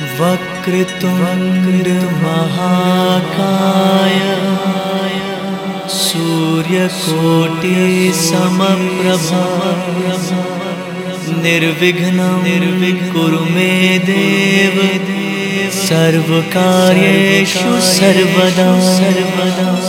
वक्रत्ववक्रमहाकाय सूर्यकोटि समं निर्विघ्नं निर्विघ्कुरु मे देव। सर्वकार्येषु सर्वदा सर्वदा।